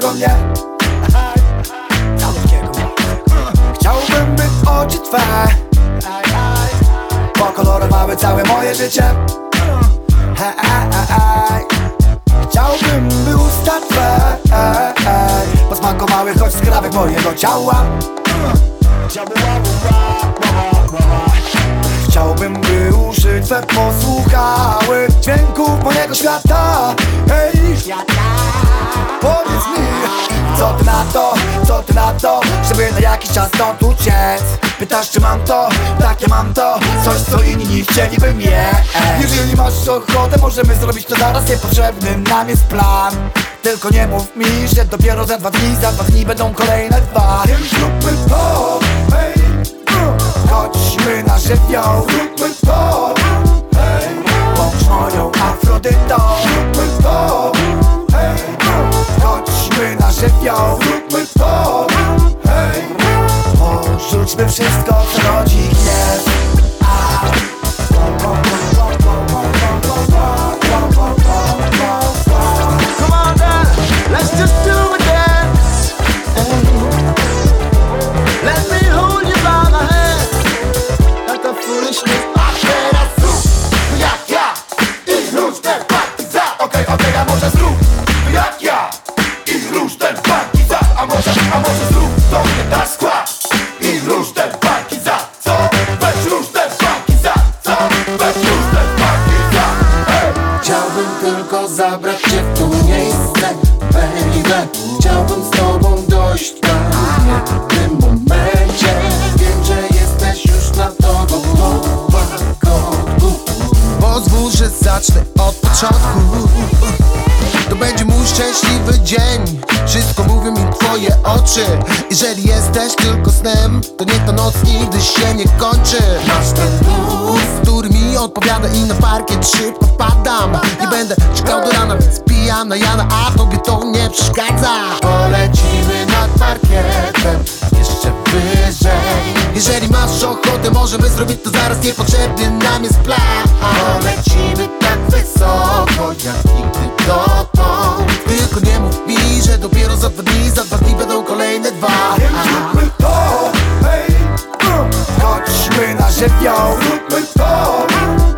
całego mnie. Całego Chciałbym, by oczy Twe. Pokolorowały całe moje życie. Chciałbym, by usta Twe Posmakowały choć skrawek mojego ciała. Chciałbym, by uszy Twe posłuchały co ty na to? Żeby na jakiś czas stąd uciec Pytasz czy mam to, tak ja mam to. Coś co inni chcieliby mieć. Jeżeli masz ochotę możemy zrobić to zaraz. Niepotrzebny nam jest plan. Tylko nie mów mi, że dopiero za dwa dni Za dwa dni będą kolejne dwa. Więc zróbmy to, hej. Chodźmy na żywioł, zróbmy to. Hej. Bądź moją Afrodytą wszystko, co rodzi Weź rusz ten partyzan Ej! Chciałbym tylko zabrać cię w to miejsce, baby. Chciałbym z tobą dojść tam w jednym momencie. Wiem, że jesteś już na to gotowa, kotku Pozwól, że zacznę od początku szczęśliwy dzień. Wszystko mówią mi twoje oczy. Jeżeli jesteś tylko snem To niech ta noc nigdy się nie kończy. Masz ten blues, który mi odpowiada I na parkiet szybko wpadam. Nie będę czekał do rana, więc pijam na Jana A tobie to nie przeszkadza. Polecimy nad parkietem Jeszcze wyżej. Jeżeli masz ochotę, możemy zrobić to zaraz. Niepotrzebny nam jest plan Więc zróbmy to, hej uh. Chodźmy na żywioł, zróbmy to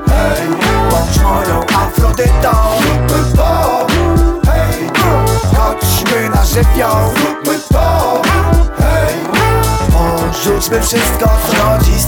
Hej, bądź moją Afrodytą Zróbmy to, hej uh. Chodźmy na żywioł, zróbmy to Hej, porzućmy wszystko, co rodzi